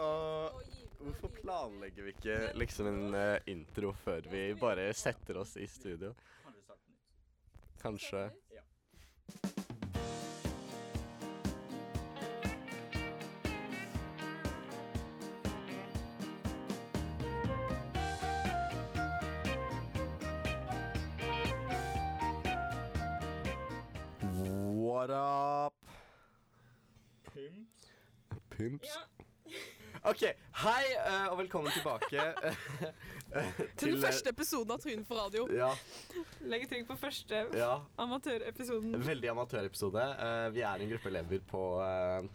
Og hvorfor planlegger vi ikke liksom en eh, intro før vi bare setter oss i studio? Kanskje. What up? Pimps. OK. Hei, eh, og velkommen tilbake. eh, Til den eh, første episoden av Tryn for radio. Ja, Legg trykk på første ja. amatørepisoden. Veldig amatørepisode. Eh, vi er en gruppe elever på uh,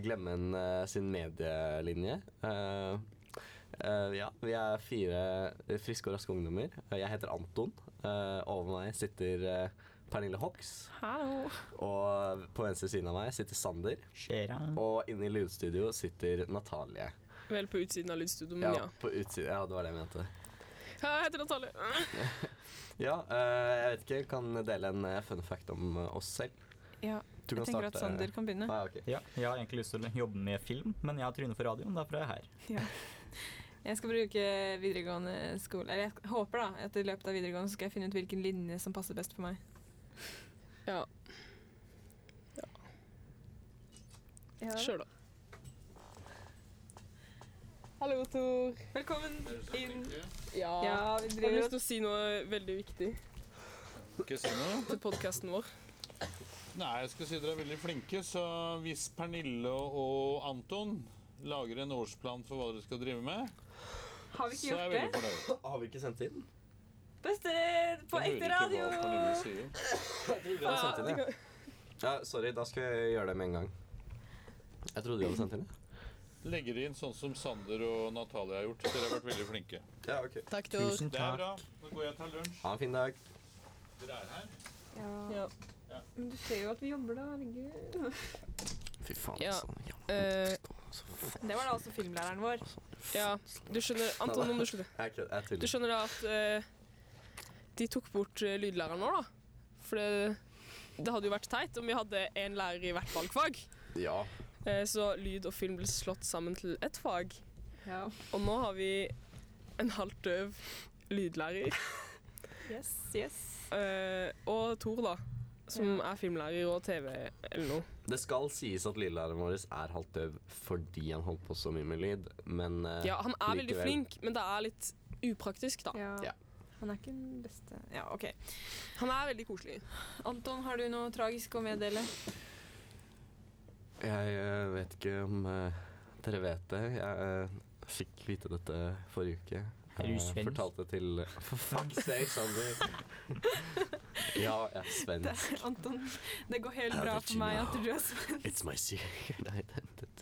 Glemmen eh, sin medielinje. Uh, eh, ja, vi er fire friske og raske ungdommer. Eh, Jeg heter Anton. Uh, over meg sitter eh, Pernille Hox. Hallo. Og på venstre siden av meg sitter Sander. Kjera. Og inne i lydstudio sitter Natalie. Vel på utsiden av lydstudio, men ja. på utsiden. Ja, det var det jeg mente. Ja, Jeg heter Natalie. Ja, eh, jeg vet ikke. Kan dele en eh, fun fact om eh, oss selv. Ja, jeg tenker at Sander kan begynne. Ah, okay. Ja, jeg har egentlig lyst til å jobbe med film, men jeg har trynet for radioen, derfor er jeg her. Ja. Jeg skal bruke videregående skole Eller jeg håper da at i løpet av videregående skal jeg finne ut hvilken linje som passer best for meg. Ja, Ja. kjør da. Hallo, Tor. Velkommen inn. Ja, Ja, vi jeg har lyst til å si noe veldig viktig Ikke si noe. til podkasten vår. Nei, jeg skal si dere er veldig flinke, så hvis Pernille og Anton lager en årsplan for hva dere skal drive med, Har vi ikke så gjort det? Har vi ikke sendt inn? Beste på ekte radio! hva Pernille sier. Ja. ja. Sorry, da skal jeg gjøre det med en gang. Jeg trodde vi hadde sendt inn. ja. Legger inn sånn som Sander og Natalie har gjort. Dere har vært veldig flinke. Ja, ok. Takk, Tor. Tusen Det er bra. Nå går jeg og tar lunsj. Ha en fin dag. Dere er her. Ja. Ja. Men du ser jo at vi jobber, da. Herregud. Fy faen, Ja. sånn. Ja. Eh, Det var da også filmlæreren vår. ja, du skjønner Anton, om du skjønner. Du skjønner da at eh, de tok bort eh, lydlæreren vår, da. For det, det hadde jo vært teit om vi hadde én lærer i hvert valgfag. Ja. Eh, så lyd og film ble slått sammen til ett fag. Ja. Og nå har vi en halvt døv lydlærer. Yes, yes. Eh, og Tor, da. Som er filmlærer og TV eller noe. Det skal sies at lillelæreren vår er halvt døv fordi han holdt på så mye med lyd, men Ja, han er veldig flink, men det er litt upraktisk, da. Ja. Ja. Han er ikke den beste Ja, OK. Han er veldig koselig. Anton, har du noe tragisk å meddele? Jeg eh, vet ikke om eh, dere vet det. Jeg eh, fikk vite dette forrige uke. Er du Jeg svensk? fortalte til For fuck's sake, Sander. ja, jeg er svensk. Anton, det går helt bra for meg at du er svensk. It's my secret identity.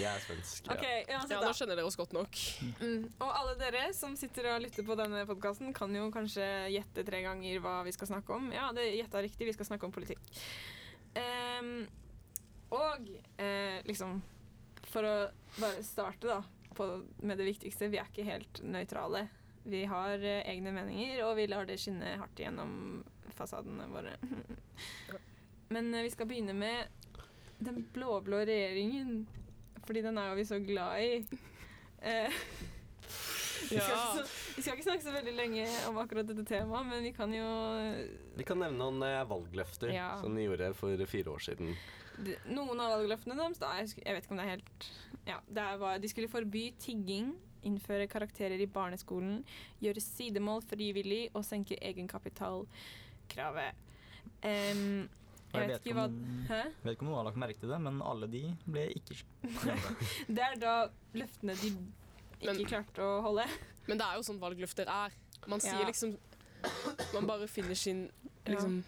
Jeg er svensk. Ok, Ja. uansett Ja, da. Nå skjønner dere oss godt nok. Mm. Og alle dere som sitter og lytter på denne podkasten, kan jo kanskje gjette tre ganger hva vi skal snakke om. Ja, det gjetta riktig. Vi skal snakke om politikk. Um, og eh, liksom For å bare starte, da, på, med det viktigste. Vi er ikke helt nøytrale. Vi har eh, egne meninger, og vi lar det skinne hardt gjennom fasadene våre. Men eh, vi skal begynne med den blå-blå regjeringen. Fordi den er jo vi så glad i. Eh, vi, skal så, vi skal ikke snakke så veldig lenge om akkurat dette temaet, men vi kan jo Vi kan nevne noen eh, valgløfter Ja. som de gjorde for fire år siden. de- Noen av valgløftene deres da, jeg, jeg vet ikke om det er helt Ja, det var, De skulle forby tigging, innføre karakterer i barneskolen, gjøre sidemål frivillig og senke egenkapitalkravet. Em, Og jeg vet ikke hva om, Hæ? vet ikke om noen har lagt merke til det, men alle de ble ikke Det er da løftene de ikke Men- klarte å holde. Men det er jo sånn valgløfter er. Man sier Ja. liksom Man bare finner sin liksom,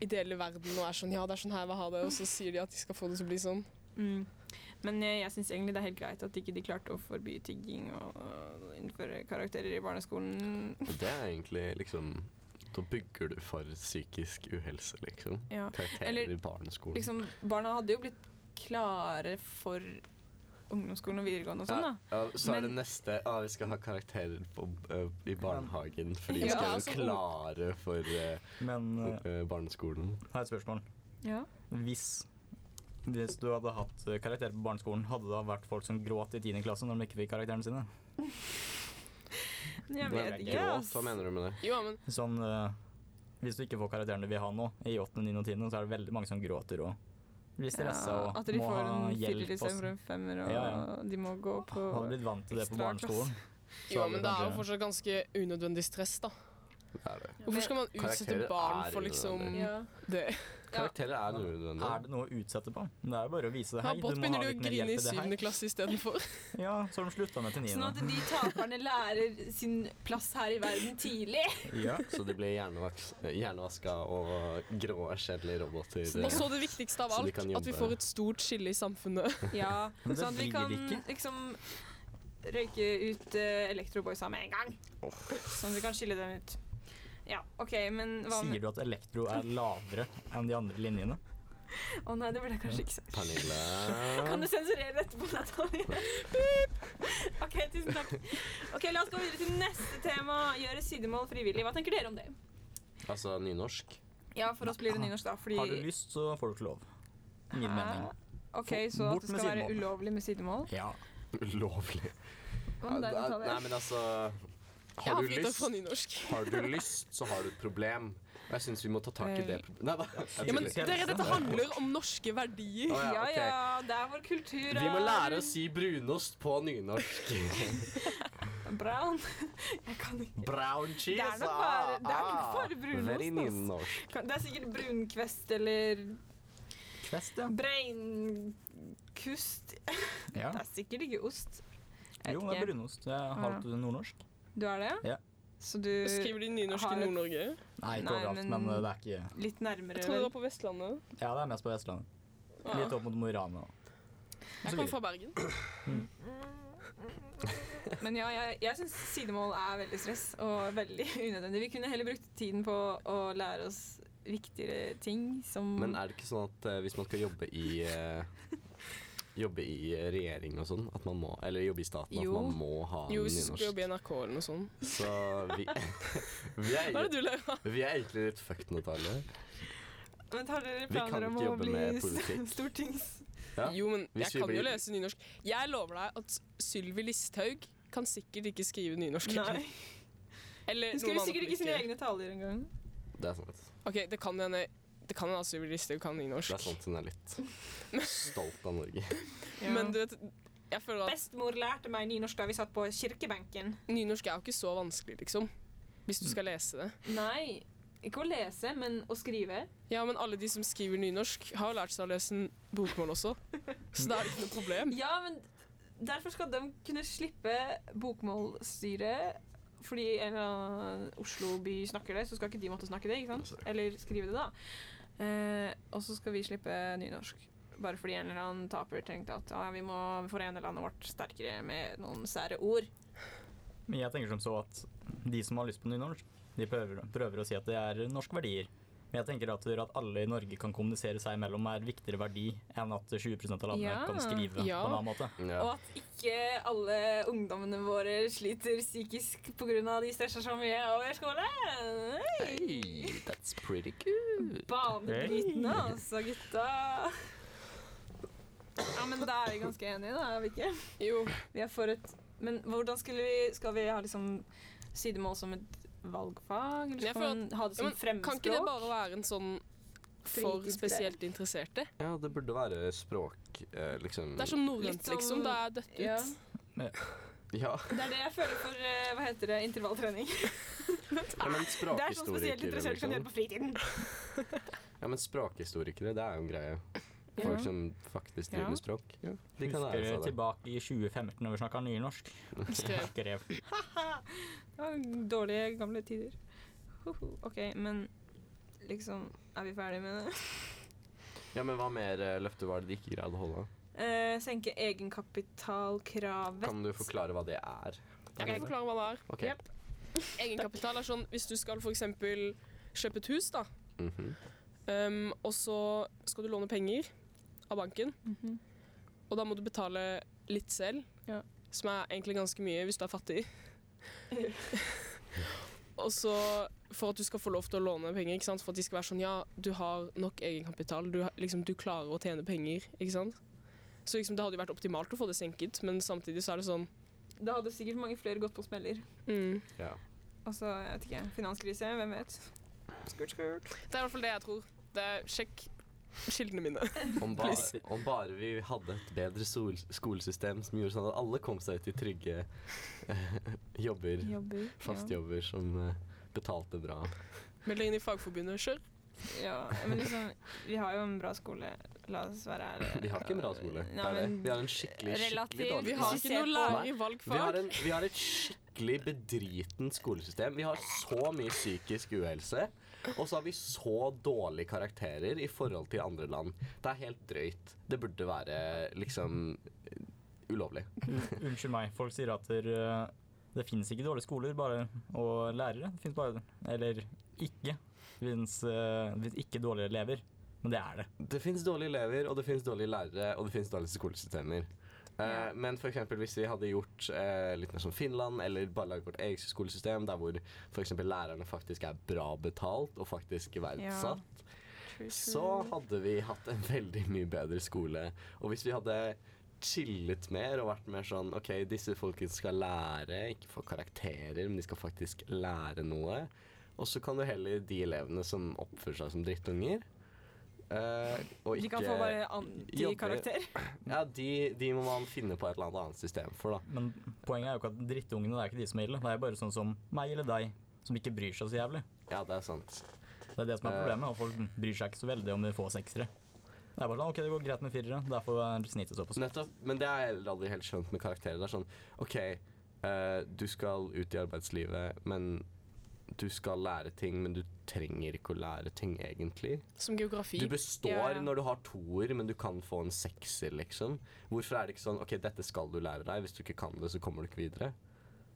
ideelle verden og er sånn Ja, det er sånn her hva har det, og så sier de at de skal få det til å bli sånn. Mm. Men jeg, jeg syns egentlig det er helt greit at ikke de klarte å forby tigging og, og innføre karakterer i barneskolen. Det er egentlig liksom Da bygger du for psykisk uhelse, liksom. Ja. Karakterer Eller, i barneskolen. Liksom, barna hadde jo blitt klare for ungdomsskolen og videregående og sånn, da. ja, så er det Men- neste ah, Vi skal ha karakterer på, uh, i barnehagen fordi vi Ja, skal altså, være klare for uh, Men uh, barneskolen. jeg har et spørsmål. Ja. Hvis Hvis du hadde hatt karakterer på barneskolen, hadde det da vært folk som gråt i 10. klasse når de ikke fikk karakterene sine? Jeg vet ikke. Hva mener du med det? Jo, men Sånn uh, Hvis du ikke får karakteren du vil ha nå, i 8., 9. og 10., så er det veldig mange som gråter og blir stressa Ja, og at de må får en hjelp. firer istedenfor en femmer, og Ja, ja. de må gå på Hadde blitt vant til det på barneskolen. Jo, men det er jo fortsatt ganske unødvendig stress, da. Det er det. Hvorfor skal man utsette barn for liksom. Ja. det? Karakterer er Er unødvendig. det noe å utsette på? Det er jo bare å vise det. Hei, Brått du begynner de å grine i syvende klasse istedenfor. Ja, så har de slutta med til Sånn at de taperne lærer sin plass her i verden tidlig. Ja. Så de blir hjernevaska og grå, kjedelige roboter. Og så det viktigste av alt, at vi får et stort skille i samfunnet. Ja, sånn at vi kan liksom røyke ut uh, elektroboysa med en gang. Sånn at vi kan skille dem ut. Ja, OK, men hva Sier du at elektro er lavere enn de andre linjene? Å nei, det burde jeg kanskje ikke sagt. Kan du sensurere dette på Natalie? OK, tusen takk. Ok, La oss gå videre til neste tema. Gjøre sidemål frivillig. Hva tenker dere om det? Altså nynorsk. Ja, for oss blir det nynorsk, da, fordi Har du lyst, så får du ikke lov. Min mening. OK, så Bort at det skal være ulovlig med sidemål? Ja. Ulovlig. Hva med deg, Ja, Nei, men altså Har har du lyst, har du lyst, så har du et problem. Og jeg syns vi må ta tak i det problemet. Nei da. Ja, men dere, dette handler om norske verdier. Oh, Ja okay. ja, det er vår kultur. Vi må lære å si brunost på nynorsk. Brown. Jeg kan ikke Brown cheese. Det er nok bare- det er nok ah, bare brunost, Very nynorsk. Det er sikkert brunkvest eller Kvest, ja. breinkust. ja. Det er sikkert ikke ost. Jo, det er brunost. Jeg er halvt nordnorsk. Du er det? Ja. Så du Skriver de nynorsk i Nord-Norge? Nei, ikke overalt, men- men, uh, det er ikke litt nærmere Jeg tror det var på Vestlandet. Ja, det er mest på Vestlandet. Ja. Litt opp mot Mo i Rana. Jeg kommer fra Bergen. Men ja, jeg, jeg syns sidemål er veldig stress og veldig unødvendig. Vi kunne heller brukt tiden på å lære oss viktigere ting som Men er det ikke sånn at eh, hvis man skal jobbe i eh, Jobbe i regjering og sånn, at man må Eller jobbe i staten, Jo. at man må ha Jo, hvis du skal jobbe i NRK eller noe sånt. Så vi, vi, Hva er er, det du ler av? vi er egentlig litt fucked, Natalie. Men har dere planer om å bli stortings... Ja. Jo, men Hvis jeg kan kan jo lese nynorsk. Jeg lover deg at Sylvi Listhaug kan sikkert ikke skrive nynorsk. Nei. Eller Hun skriver sikkert ikke sine egne taler engang. Det er sant. Ok, det kan hende det kan altså Sylvi Listhaug kan nynorsk. Det er sant hun er litt stolt av Norge. Men du vet, jeg føler at Bestemor lærte meg nynorsk da vi satt på kirkebenken. nynorsk er jo ikke så vanskelig, liksom. Hvis du skal lese det. Nei, ikke å lese, men å skrive. Ja, men alle de som skriver nynorsk, har jo lært seg å lese en bokmål også. Så da er det ikke noe problem. Ja, men derfor skal de kunne slippe bokmålsstyret. Fordi en eller annen Oslo-by snakker det, så skal ikke de måtte snakke det. ikke sant? Eller skrive det, da. Eh, og så skal vi slippe nynorsk. Bare fordi en eller annen taper tenkte at ja, vi må forene landet vårt sterkere med noen sære ord. Men jeg tenker som så at de som har lyst på nynorsk, de prøver, prøver å si at det er norske verdier. Men jeg tenker at, at alle i Norge kan kommunisere seg imellom er viktigere verdi enn at 20% av landet Ja. kan skrive Ja. på en annen måte. Ja. Og at ikke alle ungdommene våre sliter psykisk pga. de stresser så mye over skolen. Hey. Hey, that's pretty good. Banebrytende, altså, gutta. Ja, men da er vi ganske enige, da, er vi ikke? Jo, Vi er for et Men hvordan skulle vi Skal vi ha liksom sidemål som et valgfag? Eller skal man ha det ja, som fremmedspråk? kan ikke det bare være en sånn for spesielt interesserte? Ja, det burde være språk, eh, liksom Det er som norrønt, sånn- liksom. Det er dødt ut. Ja. Ja, Det er det jeg føler for eh, Hva heter det? Intervalltrening. ja men Det er sånn spesielt interesserte liksom. kan gjøre på fritiden. Ja, men språkhistorikere, det er jo en greie. Folk som faktisk driver med språk. Ja, de kan Husker lære seg det. tilbake i 2015 når vi snakka nynorsk. Skrev. det var dårlige, gamle tider. OK, men liksom Er vi ferdige med det? Ja, men hva mer løfte var det de ikke greide å holde? Eh, senke egenkapitalkravet. Kan du forklare hva det er? Jeg kan forklare hva det er. Okay. Yep. Egenkapital er sånn hvis du skal f.eks. kjøpe et hus, da, Mhm. um, og så skal du låne penger av banken, Mhm. og da må du betale litt selv, Ja. som er egentlig ganske mye hvis du er fattig. og Og så for at du skal få lov til å låne penger, ikke sant? for at de skal være sånn Ja, du har nok egenkapital, du, liksom, du klarer å tjene penger, ikke sant? Så liksom, det hadde jo vært optimalt å få det senket, men samtidig så er det sånn Da hadde sikkert mange flere gått på smeller. mm. Ja. Altså, jeg vet ikke. Finanskrise, hvem vet? Skurt, skurt. Det er i hvert fall det jeg tror. Det er Sjekk kildene mine. Om, ba om bare vi hadde et bedre sol skolesystem som gjorde sånn at alle kom seg ut i trygge eh, jobber, Jobber. fastjobber som eh, betalte bra. Meld deg inn i Fagforbundet, kjør. Ja. ja, men liksom Vi har jo en bra skole. La oss være ærlige. Vi har ikke en bra skole. Det Nei, er det. Vi har en skikkelig, skikkelig dårlig Vi har ikke noe lærer i Vi har, valgfag. en, vi har et skikkelig bedritent skolesystem. Vi har så mye psykisk uhelse. Og så har vi så dårlige karakterer i forhold til andre land. Det er helt drøyt. Det burde være liksom ulovlig. Unnskyld meg, folk sier at der, eh, det finnes ikke dårlige skoler bare, og lærere. Det finnes bare Eller ikke. Det finnes, eh, ikke dårlige elever, men det er det. Det fins dårlige elever, og det fins dårlige lærere, og det fins dårlige skolesystemer. Eh, Ja. men for hvis vi hadde gjort eh, litt mer som Finland, eller bare laget vårt eget skolesystem, der hvor for eksempel lærerne faktisk er bra betalt og faktisk verdsatt, True, så hadde vi hatt en veldig mye bedre skole. Og hvis vi hadde chillet mer og vært mer sånn OK, disse folkene skal lære, ikke få karakterer, men de skal faktisk lære noe. Og så kan du heller de elevene som oppfører seg som drittunger eh, og De kan ikke- få bare antikarakter. Ja, de, de må man finne på et eller annet annet system for, da. Men poenget er jo ikke at drittungene det er ikke de som er ille. Det er bare sånn som meg eller deg, som ikke bryr seg så jævlig. Ja, det er sant. Det er det som er Eh. problemet, og folk bryr seg ikke så veldig om de får seksere. Det er bare sånn, ok, det går greit med firere, derfor er snittet såpass. Nettopp. Men det har jeg heller aldri helt skjønt med karakterer. Det er sånn OK, uh, du skal ut i arbeidslivet, men du skal lære ting, men du trenger ikke å lære ting egentlig. Som geografi. Du består Ja, ja. når du har toer, men du kan få en sekser, liksom. Hvorfor er det ikke sånn OK, dette skal du lære deg. Hvis du ikke kan det, så kommer du ikke videre.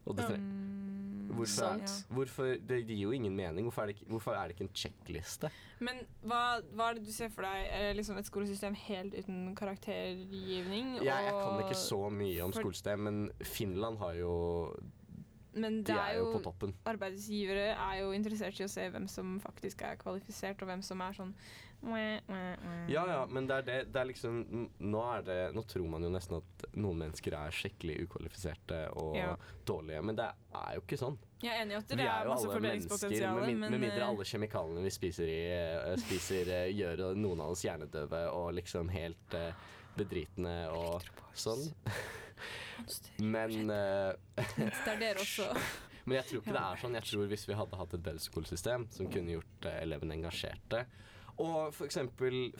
Mm, hvorfor, er, sant. hvorfor, det gir jo ingen mening. Hvorfor er det ikke, hvorfor er det ikke en sjekkliste? Men hva, hva er det du ser for deg? Er det liksom et skolesystem helt uten karaktergivning? Jeg, jeg kan ikke så mye om skolesystem, men Finland har jo Men De er, er jo på toppen. arbeidsgivere er jo interessert i å se hvem som faktisk er kvalifisert, og hvem som er sånn mwah, mwah, mwah. Ja, ja, men det er det. Det er liksom Nå er det Nå tror man jo nesten at noen mennesker er skikkelig ukvalifiserte og Ja. dårlige, men det er jo ikke sånn. Jeg er enig i at Vi det er er jo masse mennesker, med, min, med mindre eh, alle kjemikaliene vi spiser, i, eh, spiser eh, gjør noen av oss hjernedøve og liksom helt bedritne og sånn. Men uh, også. Men jeg tror ikke det er sånn. Jeg tror hvis vi hadde hatt et bedre skolesystem som kunne gjort eh, elevene engasjerte Og f.eks.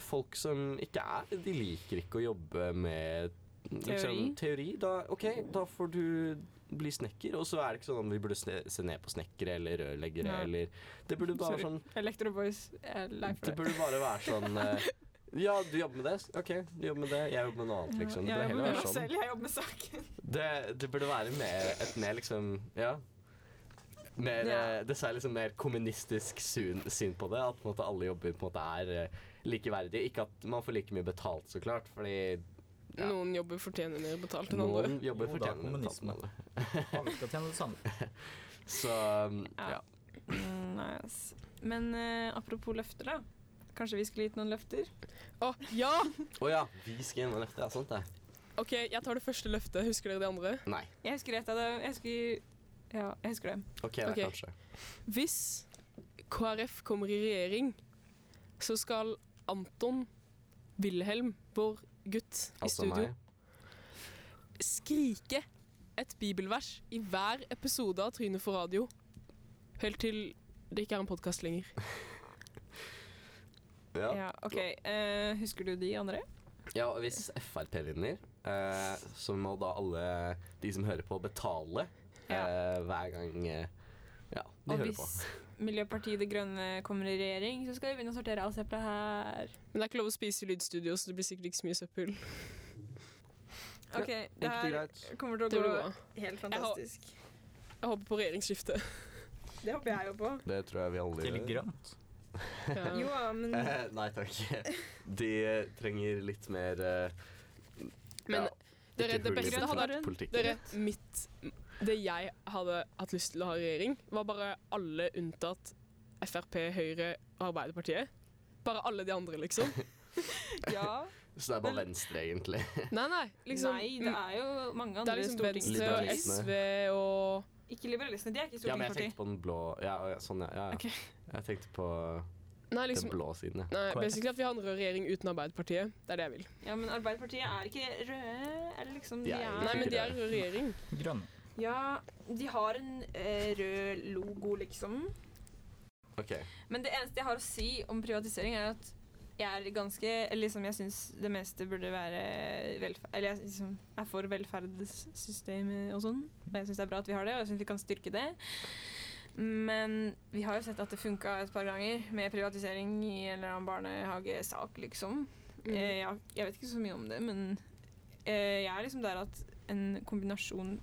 folk som ikke er De liker ikke å jobbe med liksom, Teori. teori. Da, OK, da får du bli snekker. Og så er det ikke sånn at vi burde se, ned på snekkere eller rørleggere eller Det burde bare Sorry. sånn Electro Boys er lei for Det det. burde bare være sånn eh, Ja, du jobber med det? OK, du jobber med det. Jeg jobber med noe annet, liksom. Det jeg jobber med meg sånn. selv, jeg jobber med saken. Det, det burde være mer, et mer liksom Ja. Mer, Ja. eh, det er liksom mer kommunistisk syn, syn på det. At på en måte, alle jobber på en måte er eh, likeverdige. Ikke at man får like mye betalt, så klart. Fordi ja. Noen jobber fortjener mer betalt enn andre. noen jobber Jo, mer betalt. kommunisme. enn andre. Alle skal tjene det samme. Så um, Ja. ja. Mm, nice. Men uh, apropos løfter, da. Kanskje vi skulle gitt noen løfter? Å, ja! Å ja, vi skal gi noen løfter. Ja, sant det. OK, jeg tar det første løftet. Husker dere det andre? Nei. Jeg husker et av det. Jeg husker Ja, jeg husker det. OK, da Ok. kanskje. Hvis KrF kommer i regjering, så skal Anton Wilhelm, vår gutt i Altså studio, meg. skrike et bibelvers i hver episode av Tryne for radio. Helt til det ikke er en podkast lenger. Ja. Ja, ok. Uh, husker du de andre? ja, og hvis Frp vinner, uh, så må da alle de som hører på, betale eh, hver gang eh, ja, de Og hører hvis på. Miljøpartiet De Grønne kommer i regjering, så skal vi begynne å sortere all søpla her. Men det er ikke lov å spise i lydstudio, så det blir sikkert ikke så mye søppel. Ok, det her kommer til å gå helt fantastisk. Jeg håper på regjeringsskifte. Det håper jeg jo på. Det tror jeg vi alle Til gjør. grønt. Ja. Jo, ja, men Eh, nei takk. De trenger litt mer eh, Men ja, dere, det beste hadde vært politikken. Dere, mitt det jeg hadde hatt lyst til å ha i regjering, var bare alle unntatt Frp, Høyre og Arbeiderpartiet. Bare alle de andre, liksom. Ja. Så det er bare venstre, egentlig. Nei, nei. Liksom, Nei, det er jo mange det andre er liksom Venstre og SV og Ikke liberalistene, de er ikke Ja, men jeg tenkte på den blå Ja, sånn, ja. ja. ja. Ok. Jeg tenkte på Nei, den liksom blå siden, ja. Nei, basically at vi har en rød regjering uten Arbeiderpartiet. Det er det jeg vil. Ja, men Arbeiderpartiet er ikke røde. Eller liksom De er er Nei, men de er en rød regjering. Grønne. Ja, de har en eh, rød logo, liksom. OK. Men det eneste jeg har å si om privatisering, er at jeg er ganske liksom, jeg syns det meste burde være velferd... Eller jeg liksom er for velferdssystemet og sånn. Og jeg syns det er bra at vi har det, og jeg syns vi kan styrke det. Men vi har jo sett at det funka et par ganger med privatisering i en eller annen barnehagesak, liksom. Mm. Eh, jeg, jeg vet ikke så mye om det, men eh, jeg er liksom der at en kombinasjon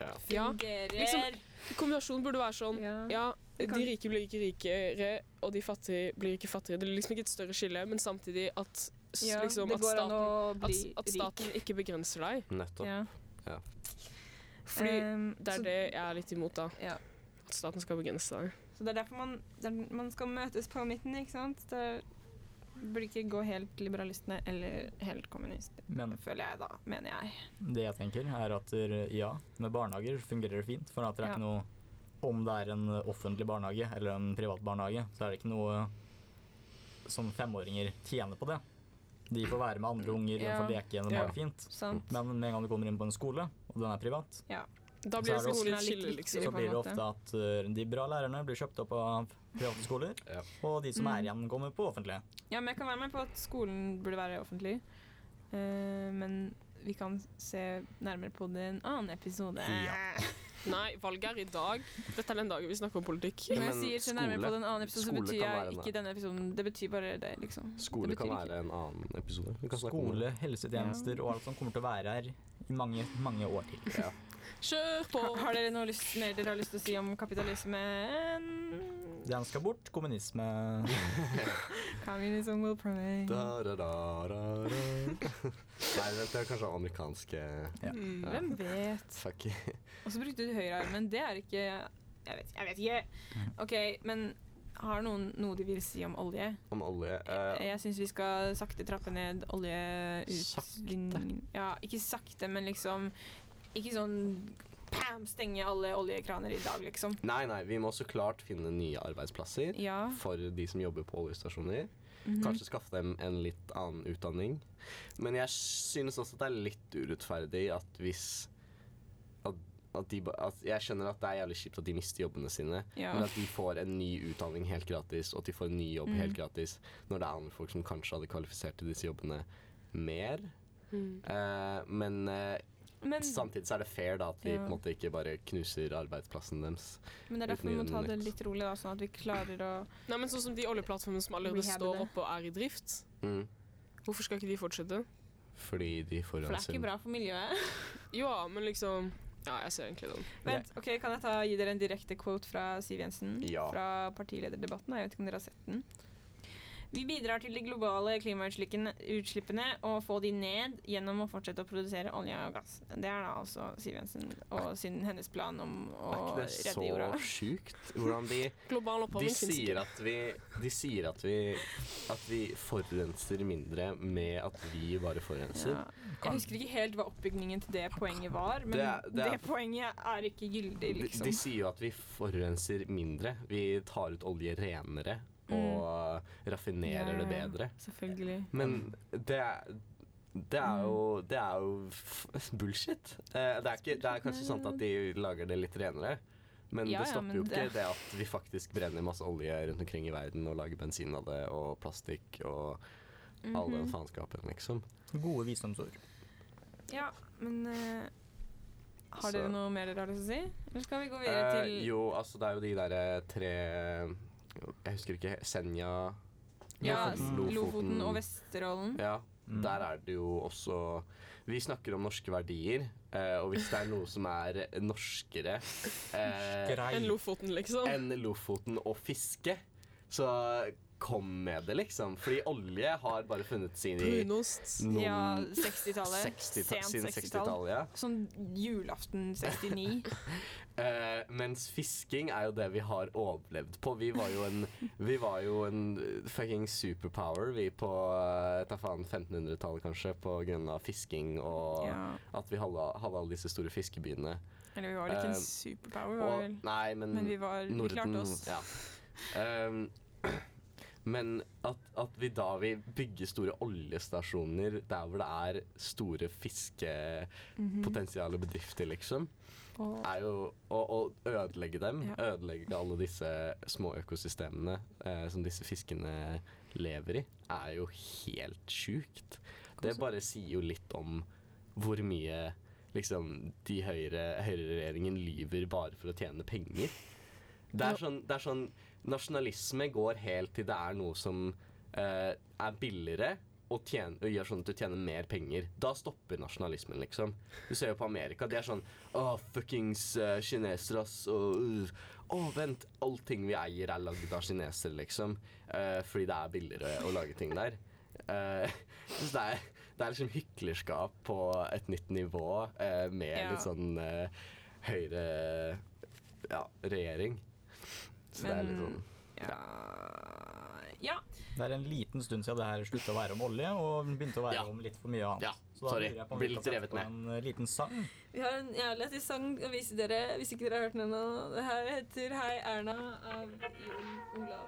Ja. Ja, fungerer. liksom, Kombinasjonen burde være sånn ja. Ja, de rike blir ikke rikere, og de fattige blir ikke fattigere. Det er liksom ikke et større skille, men samtidig at, Ja, liksom, at, staten, at, at staten ikke begrenser deg. Nettopp. Ja. Ja. Fordi um, det så- er det jeg er litt imot, da. Ja. At staten skal begrense deg. Så det er derfor man, det er, man skal møtes på midten, ikke sant? Det burde ikke gå helt liberalistene eller helt kommunistene, Men føler jeg da, mener jeg. det jeg tenker, er at ja, med barnehager fungerer det fint. For at det er Ja. ikke noe Om det er en offentlig barnehage eller en privat barnehage, så er det ikke noe som femåringer tjener på det. De får være med andre unger Ja. og får leke, de Ja. det fint. Sant? Men med en gang du kommer inn på en skole, og den er privat, Da Så blir er det litt litt liksom. så blir det ofte at eh, de bra lærerne blir kjøpt opp av private skoler, Ja. og de som Mm. er igjen, kommer på offentlige. Ja, men jeg kan være med på at skolen burde være offentlig. uh, men vi kan se nærmere på det i en annen episode. Ja. Nei, valget er i dag. Dette er den dagen vi snakker om politikk. Når jeg sier se nærmere på den annen episode, så betyr jeg ikke denne episoden. Det betyr bare det, liksom. Skole det kan ikke- være en annen episode. Skole, helsetjenester helsetjenester og alt som kommer til å være her i mange, mange år til. Ja. Kjør på! Har dere noe lyst, mer dere har lyst til å si om kapitalismen? Den skal bort. Kommunisme Communism will prevail. Da, da, da, da, da. Nei, det er kanskje amerikanske Ja. Mm. Hvem vet? Og så brukte du høyrearmen. Det er ikke Jeg vet, jeg vet ikke. OK, men har noen noe de vil si om olje? Om olje. Uh, Jeg syns vi skal sakte trappe ned oljeutvinningen. Ja, ikke sakte, men liksom Ikke sånn pam, stenge alle oljekraner i dag, liksom. nei, nei, vi må så klart finne nye arbeidsplasser Ja. for de som jobber på oljestasjoner. Mhm. Kanskje skaffe dem en litt annen utdanning. Men jeg synes også at det er litt urettferdig at hvis at, at de, at Jeg skjønner at det er jævlig kjipt at de mister jobbene sine, Ja. men at de får en ny utdanning helt gratis, og at de får en ny jobb Mm. helt gratis, når det er andre folk som kanskje hadde kvalifisert til disse jobbene mer. Mm. Uh, men eh, Men, samtidig så er det fair da at vi Ja. på en måte ikke bare knuser arbeidsplassen deres. men det er derfor vi må ta det litt rolig, da, sånn at vi klarer å Nei, men sånn som de oljeplattformene som allerede står oppe og er i drift. Mm. Hvorfor skal ikke de fortsette? Fordi de For det er ikke bra for miljøet. Ja, men liksom Ja, jeg ser egentlig den. Vent, ok, Kan jeg ta, gi dere en direkte quote fra Siv Jensen? Ja. Fra partilederdebatten. Jeg vet ikke om dere har sett den. Vi bidrar til de globale klimautslippene og få de ned gjennom å fortsette å produsere olje og gass. Det er da altså Siv Jensen og sin, hennes plan om å redde jorda. Er ikke det så sjukt? Hvordan de De sier at vi De sier at vi At vi forurenser mindre med at vi bare forurenser. Ja. Jeg husker ikke helt hva oppbygningen til det poenget var, men Det det, er- det er- poenget er ikke gyldig, De, liksom. de sier jo at vi forurenser mindre. Vi tar ut olje renere og raffinerer det Mm. Ja, bedre. Selvfølgelig. Men det er det er jo, det er jo f- bullshit. Eh, Det er, ikke, det er kanskje sant at de lager det litt renere, men Ja, det ja, stopper men jo ikke det- det at vi faktisk brenner masse olje rundt omkring i verden og lager bensin av det, og plastikk og all den Mhm. faenskapen, liksom. Gode visdomsord. Ja, men uh, Har Så- dere noe mer dere har lyst til å si? Eller skal vi gå videre til til jo, altså det er jo de derre tre Jeg husker ikke. Senja ja, Lofoten. Lofoten og Vesterålen? Ja, Mm. der er det jo også Vi snakker om norske verdier, eh, og hvis det er noe som er norskere eh, Enn Lofoten, liksom. enn Lofoten og fiske, så kom med det, liksom. Fordi olje har bare funnet sin i Brunost. noen Ja, 60-tallet. 60 Sent siden 60-tall. 60-tallet. Ja. Sånn julaften 69. uh, mens fisking er jo det vi har overlevd på. Vi var jo en, vi var jo en eh, fucking superpower, vi på eh, ta faen 1500-tallet kanskje, på grunn av fisking og Ja. at vi hadde, hadde alle disse store fiskebyene. Eller vi var ikke uh, en superpower, var Og, vel. nei, men, men vi, var, vi klarte oss. Ja. Ehm, men at, at vi da vil bygge store oljestasjoner der hvor det er store fiskepotensiale bedrifter, liksom, er jo å, å ødelegge dem. Ja. Ødelegge alle disse små økosystemene eh, som disse fiskene lever i, er jo helt sjukt. Det bare sier jo litt om hvor mye liksom de høyre høyreregjeringen lyver bare for å tjene penger. Det er sånn, det er sånn Nasjonalisme går helt til det er noe som eh, er billigere og, tjen, og gjør sånn at du tjener mer penger. Da stopper nasjonalismen, liksom. Du ser jo på Amerika. Det er sånn Å, fuckings uh, kinesere, ass. Og, uh, å, vent. Allting vi eier, er lagd av kinesere, liksom. Uh, fordi det er billigere å lage ting der. Uh, så det er, det er liksom hyklerskap på et nytt nivå uh, med Ja. litt sånn uh, høyre ja, regjering. Så det er litt sånn ja. ja. Det er en liten stund siden det her slutta å være om olje og begynte å være Ja. om litt for mye annet. Ja, Så da sorry. jeg på Blir litt revet med. En eh, liten sang. Vi har en jævlig lættis sang å vise dere hvis ikke dere har hørt den ennå. Det her heter 'Hei Erna' av Jon Olav.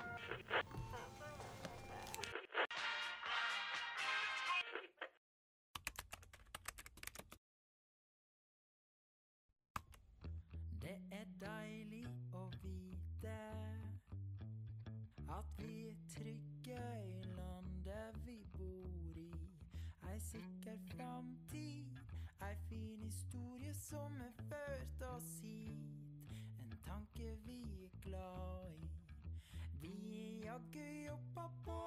Ei sikker framtid, ei fin historie som har ført oss hit. En tanke vi er glad i. Vi er jaggu jobba på,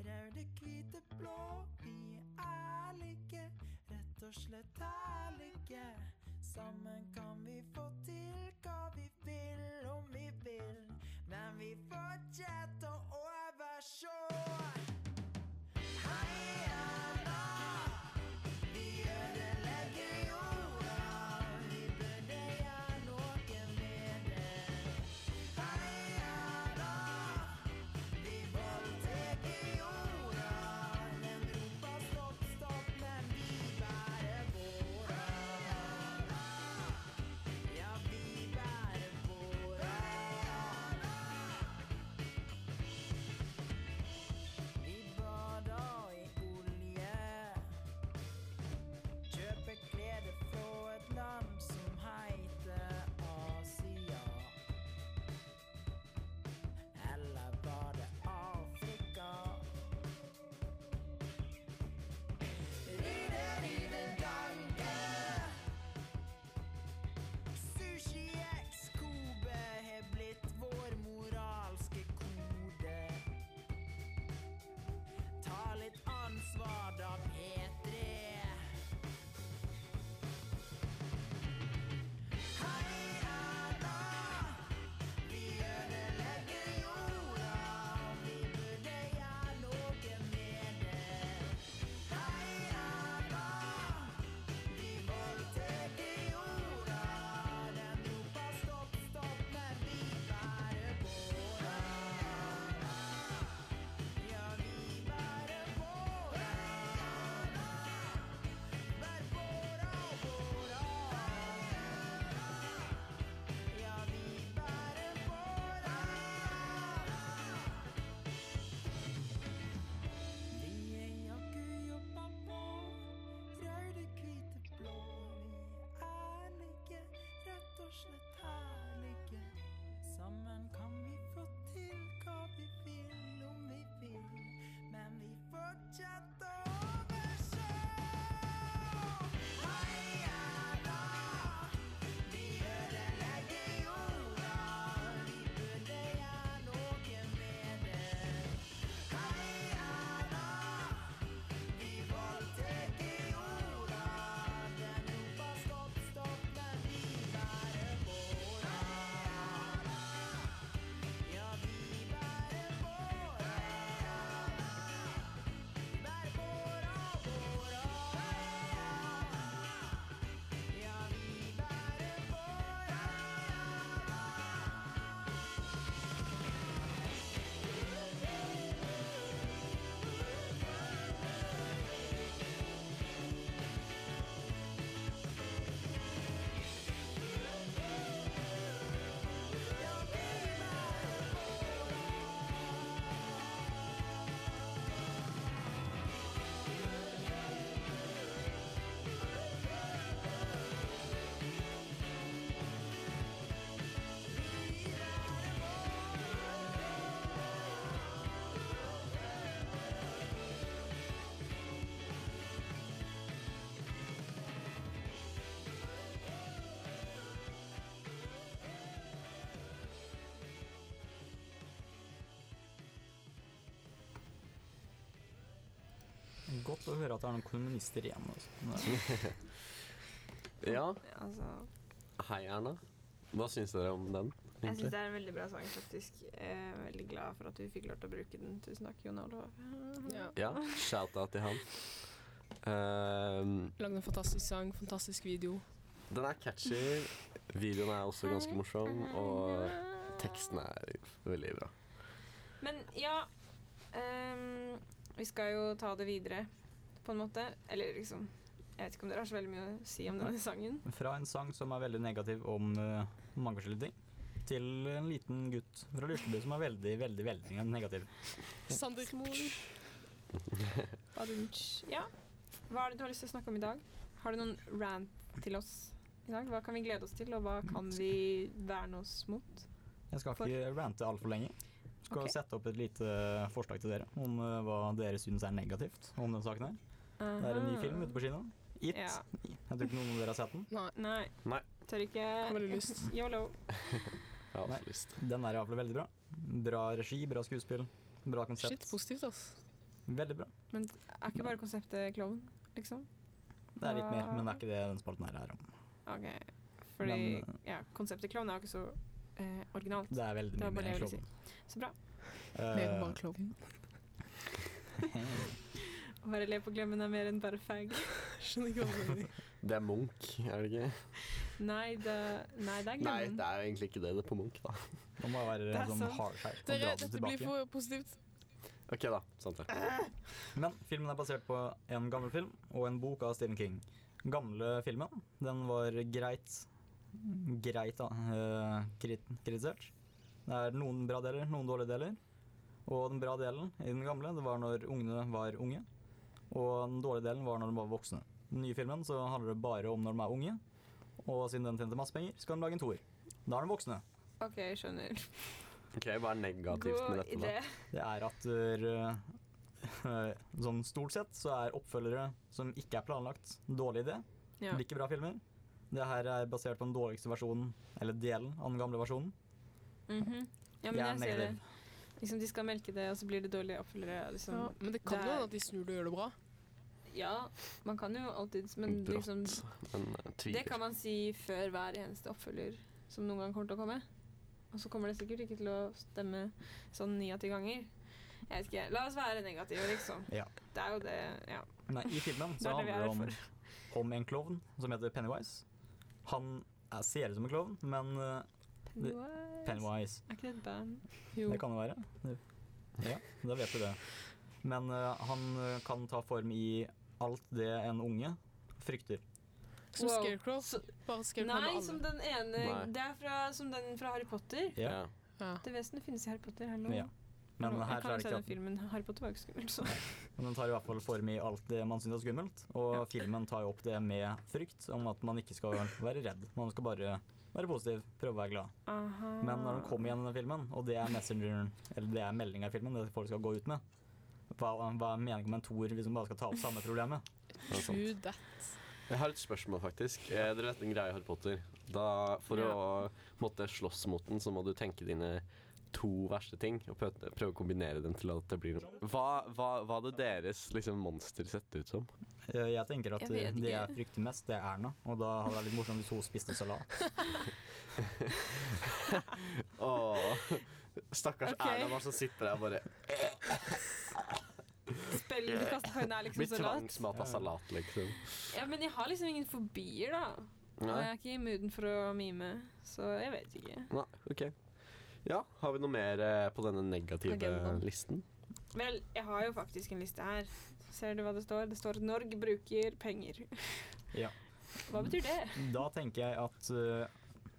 røde, hvite, blå. Vi er ærlige, rett og slett ærlige. Sammen kan vi få til hva vi vil om vi vil. Men vi fortsetter å høre at det er noen kommunister igjen. Altså. Ja, Altså, hei Erna. Hva syns dere om den? Egentlig? jeg syns det er en veldig bra sang, faktisk. Jeg er veldig glad for at vi fikk lov til å bruke den. Tusen takk, Jon Olav. Ja. Ja, shout-out til han. Uh, Lagde en fantastisk sang, fantastisk video. den er catchy. Videoen er også ganske morsom, og teksten er veldig bra. Men ja ehm, Vi skal jo ta det videre, på en måte. Eller liksom Jeg vet ikke om dere har så veldig mye å si om denne sangen. fra en sang som er veldig negativ om uh, mange forskjellige ting, til en liten gutt fra Lysleby som er veldig, veldig, veldig negativ. Sander. Badunch. Ja. Hva er det du har lyst til å snakke om i dag? Har du noen rant til oss i dag? Hva kan vi glede oss til, og hva kan vi verne oss mot? Jeg skal For- ikke rante altfor lenge. Skal okay. sette opp et lite forslag til dere om eh, hva dere syns er negativt om den saken her. Det er en ny film ute på kino. It. Ja. Jeg tror ikke noen av dere har sett den. Nei. Nei. Nei. Tør ikke. Har du lyst. Yolo. Jeg har Nei. også lyst. Den er iallfall veldig bra. Bra regi, bra skuespill, bra konsept. Shit, positivt, ass. Veldig bra. Men er ikke bare konseptet klovn, liksom? Det er litt mer, men det er ikke det den spalten her er om. OK. Fordi Men, ja, konseptet klovn er jo ikke så eh, originalt. Det er veldig Det mye mer enn klovn. si. Så bra. Mer enn Eh, bare klovn. Å være le på glemmen er mer enn bare fag. Skjønner ikke hva du mener. Det er Munch, er det ikke? Nei, det, nei, det er Nei, det er jo egentlig ikke det. Det er på Munch, da. Det må være Det sånn hardskjær Dere, dette blir for positivt. OK, da. Sant det. Men filmen er basert på en gammel film og en bok av Stephen King. Gamle filmen, den var greit Greit da, eh, kritisert. Det er noen bra deler, noen dårlige deler. Og den bra delen i den gamle, det var når ungene var unge. Og den dårlige delen var når de var voksne. Den nye filmen så handler det bare om når de er unge. Og siden den tjente masse penger, skal de lage en toer. Da er de voksne. OK, skjønner. Ok, Hva er negativt med dette? dette, da? Det er at uh, sånn stort sett så er oppfølgere som ikke er planlagt, dårlig idé. Ja. liker blir ikke bra filmer. Det her er basert på den dårligste versjonen, eller delen av den gamle versjonen. Mhm. Ja, men Jeg jeg ser det. Liksom, de skal melke det, og så blir det dårlige oppfølgere. Liksom. Ja, men det kan jo hende at de snur det og gjør det bra. Ja, man kan jo alltid Men Brått, liksom, men eh, det kan man si før hver eneste oppfølger som noen gang kommer til å komme. Og så kommer det sikkert ikke til å stemme sånn ni av ti ganger. Jeg vet ikke. La oss være negative, liksom. Ja. Det er jo det, ja. Nei, I filmen så det det handler er det om, om en klovn som heter Pennywise. Han er, ser ut som en klovn, men uh, Pennywise. Pennywise Er ikke det et band? Jo. Det kan det være. Ja, da vet du det. Men uh, han uh, kan ta form i alt det en unge frykter. Som Wow. Scarecrow. Så- Bare Scarecrow Nei, som den ene Nei. Det er fra, som den fra Harry Potter. Ja. Ja. Det vesenet finnes i Harry Potter. Hallo. Ja. Men her jeg kan er det se ikke den at filmen. Harry Potter var ikke skummelt, så Men den tar i hvert fall form i alt det man syns er skummelt. Og Ja. filmen tar jo opp det med frykt, om at man ikke skal være redd. Man skal bare være positiv, prøve å være glad. Aha. Men når den kommer igjen denne den filmen, og det er messengeren, eller det er meldinga i filmen, det folk skal gå ut med Hva, hva er meningen med en toer hvis man bare skal ta opp samme problemet? True that. Jeg har et spørsmål, faktisk. Dere vet en greie i Harry Potter. Da, for Ja. å måtte slåss mot den, så må du tenke dine to verste ting og prøve, prøve å kombinere dem til at det blir noe. Hva, hva, hva hadde deres liksom, monster sett ut som? Eh, Jeg tenker at Jeg det jeg frykter mest, det er Erna. Og da hadde det vært litt morsomt hvis hun spiste salat. Åh, stakkars okay. Erna bare som sitter der og bare Spillet du kaster på henne, er liksom salat. Blir tvangsmata salat, liksom. Ja, men jeg har liksom ingen fobier, da. Og jeg er ikke i mooden for å mime, så jeg vet ikke. Nei, ok. Ja, har vi noe mer eh, på denne negative Agendaen. listen? Vel, jeg har jo faktisk en liste her. Ser du hva det står? Det står 'Norge bruker penger'. Ja. Hva betyr det? Da tenker jeg at uh,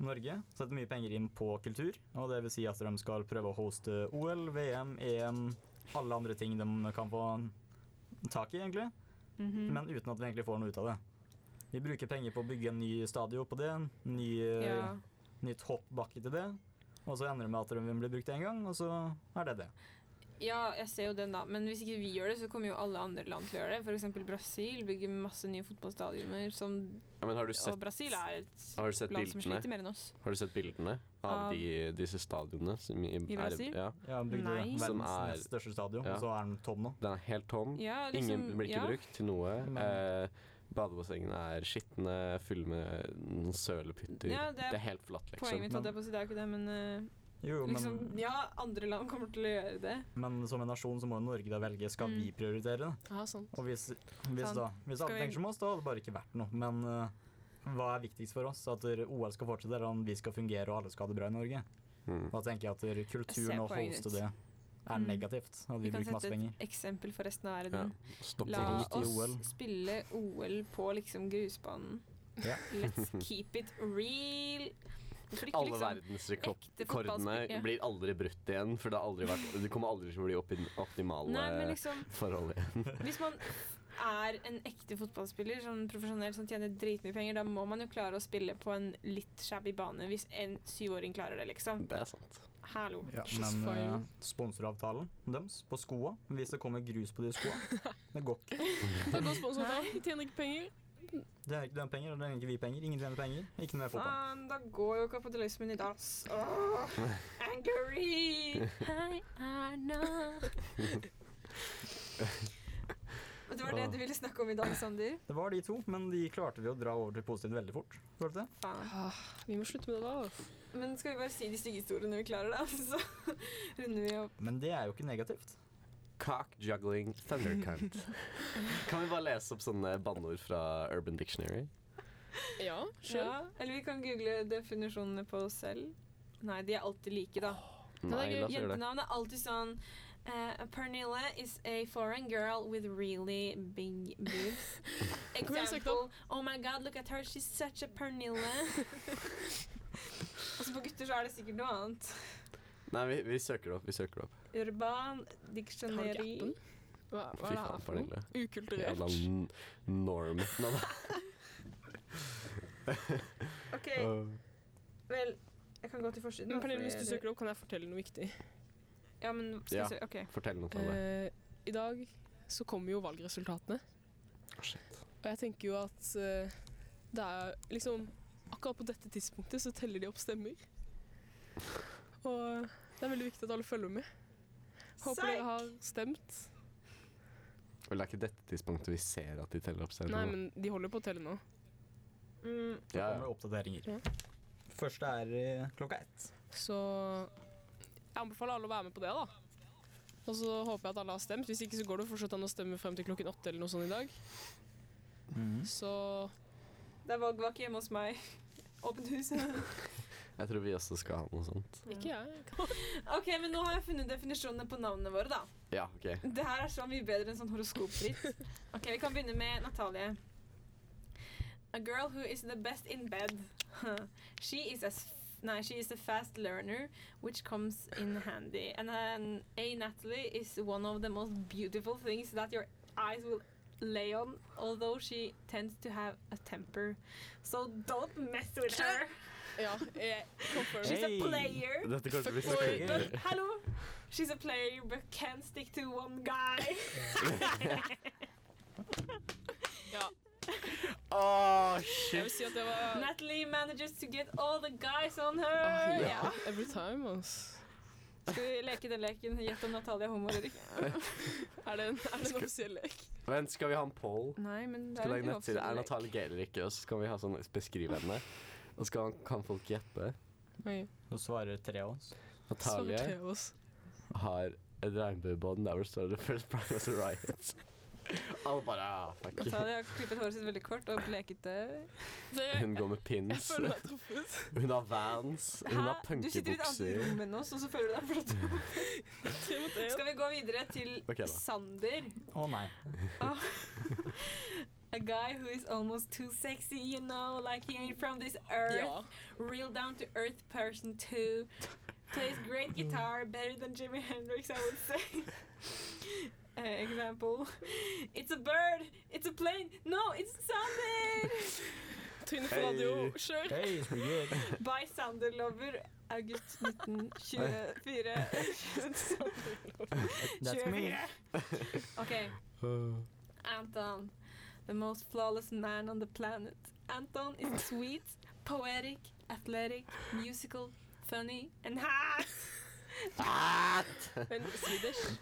Norge setter mye penger inn på kultur. Og det vil si at de skal prøve å hoste OL, VM, EM, alle andre ting de kan få tak i, egentlig. Mhm. Men uten at vi egentlig får noe ut av det. Vi bruker penger på å bygge en ny stadion på det, ny, eh, ja. nytt hoppbakke til det. Og så ender det med at de blir brukt én gang, og så er det det. Ja, jeg ser jo den, da. Men hvis ikke vi gjør det, så kommer jo alle andre land til å gjøre det. F.eks. Brasil bygger masse nye fotballstadioner. Som, Ja, men har du og Brasil er et har du land som sliter mer enn oss. Har du sett bildene av de, disse stadionene? Som i, I Brasil? Er, ja. Ja, bygde Nei. Verdens er- største stadion, Ja. og så er den tom nå. Den er helt tom. Ja, Ingen liksom, blir ikke ja. brukt til noe. Men- Eh, badebassengene er skitne, fulle med noen sølepytter. Ja, det er det er helt flatt, liksom. Poenget mitt holdt jeg på å si, det er jo ikke det, men uh, Jo, men, liksom, ja, andre land kommer til å gjøre det. men som en nasjon så må jo Norge da velge skal vi Mm. prioritere det. Ja, sant. Og hvis, hvis, da, hvis alle vi- tenker som oss, da hadde det bare ikke vært noe. Men uh, hva er viktigst for oss? At OL skal fortsette, eller om vi skal fungere og alle skal ha det bra i Norge? Mm. Da tenker jeg at kulturen og hoste ditt. det er Mm. negativt. At Vi vi kan bruker masse sette et eksempel for resten av verden. Ja. La oss spille OL på liksom grusbanen. Ja. Let's keep it real. Ikke Alle liksom verdensrekordene ja. blir aldri brutt igjen, for det, har aldri vært, det kommer aldri til å bli oppi- optimale Nei, liksom forhold igjen. Hvis man er en ekte fotballspiller, sånn profesjonell som tjener dritmye penger, da må man jo klare å spille på en litt shabby bane hvis en syvåring klarer det, liksom. Det er sant. Hallo. Ja, men uh, sponsoravtalen deres på skoa, hvis det kommer grus på de skoa, det går ikke. Det går sponsoren. Vi tjener ikke penger. Det er ikke den penger, og det er ikke vi penger. Ingen tjener penger. Ikke noe fotball. Faen, da går jo kapitalismen i dass. Oh, angry! I are not Det var det du ville snakke om i dag, Sander? Det var de to, men de klarte vi å dra over til positivt veldig fort. Følte jeg. Faen. Vi må slutte med det da. Men skal vi bare si de stygge historiene vi klarer, da? Så runder vi opp. Men det er jo ikke negativt. Cock juggling thundercunt. kan vi bare lese opp sånne banneord fra Urban Dictionary? Ja, kjør. Ja, eller vi kan google definisjonene på oss selv. Nei, de er alltid like, da. Oh, Nei, det. Jentenavn er alltid sånn uh, Pernille is a foreign girl with really big boobs. Example Oh my god, look at her, she's such a Pernilla. Og så på gutter så er det sikkert noe annet. Nei, vi, vi søker det opp. Vi søker det opp. Urban diksjoneri. dictionary. Hva, hva er det her for noe? Pernille. Ukulturert. Jævla norm. Nå da. OK, vel Jeg kan gå til forsiden. Men Pernille, hvis du søker søker opp, kan jeg fortelle noe viktig. Ja, men skal Ja. vi se OK. Fortell noe om det. Uh, I dag så kommer jo valgresultatene. Å, shit. Og jeg tenker jo at uh, det er liksom Akkurat på dette tidspunktet så teller de opp stemmer. Og det er veldig viktig at alle følger med. Håper dere har stemt. Vel, det er ikke dette tidspunktet vi ser at de teller opp stemmer? Nei, men de holder på å telle nå. Mm, Så Ja, kommer det oppdateringer. Ja. Første er eh, klokka ett. Så jeg anbefaler alle å være med på det, da. Og så håper jeg at alle har stemt. Hvis ikke så går det fortsatt an å stemme frem til klokken åtte eller noe sånt i dag. Så Det var ikke hjemme hos meg. Åpent hus. Jeg tror vi også skal ha noe sånt. ikke jeg. OK, men nå har jeg funnet definisjonene på navnene våre, da. Ja, OK. Det her er så mye bedre enn sånn horoskopfritt. Ok, Vi kan begynne med Natalie. A girl who is the best in bed. she is a Nei, she is a fast learner, which comes in handy. And then a Natalie is one of the most beautiful things that your eyes will lay on, although she tends to have a temper. So don't mess with her. Ja, yeah. She's Hey. a player. Dette kommer til å bli så gøy. Hallo. Hello, she's a player but can't stick to one guy. Ja. Jeg shit. vil si at det var Natalie manages to get all the guys on her. Oh, ja. Yeah. Every time, ass. Skal vi leke den leken? Gjett om Natalie er homo eller ikke. Er det en, er det en offisiell lek? Vent, skal vi ha en poll? Nei, men det Skal er en nettside. Er gay eller ikke? Og så skal vi ha sånn beskrive henne. Og så kan, kan folk gjette. Oi. Så svarer tre av oss. Natalie har et regnbuebånd der hvor det står 'The first prime was a riot'. Alle bare ah, fuck. Natalie har klippet håret sitt veldig kort og bleket det. Det, Hun går med jeg pins. føler meg truffet. Hun har vans. Hun har punkebukser. Du sitter i et annet rom enn oss, og så føler du deg flott. Skal vi gå videre til okay. Sander? Å nei. Ah. A guy who is almost too sexy, you know, like he ain't from this earth. Ja. Real down to earth person too. Plays great guitar, better than Jimi Hendrix, I would say. Uh, example. It's a bird. It's a plane. No, it's Sander. Trine for radio. Kjør. Hey. By Sander Lover august 1924. That's me. OK. Anton, the most flawless man on the planet. Anton is sweet, poetic, athletic, musical, funny, and hot. Men Swedish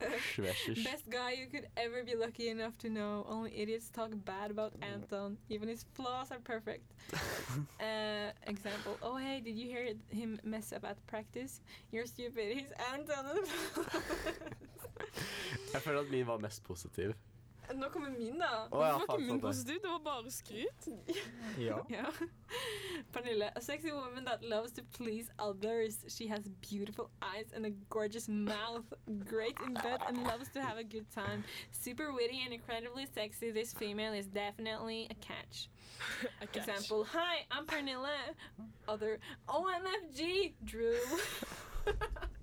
Best guy you could ever be lucky enough to know. Only idiots talk bad about Anton. Even his flaws are perfect. uh, example. Oh hey, did you hear him mess up at practice? You're stupid. He's Anton. Jeg føler at min var mest positiv. Nå kommer min, da. Å ja, Det var ikke min positiv, det var bare skryt. Ja. Ja. Pernille, a sexy woman that loves to please others. She has beautiful eyes and a gorgeous mouth. Great in bed and loves to have a good time. Super witty and incredibly sexy. This female is definitely a catch. I catch. Example, hi, I'm Pernille. Other, oh, OMFG, Drew.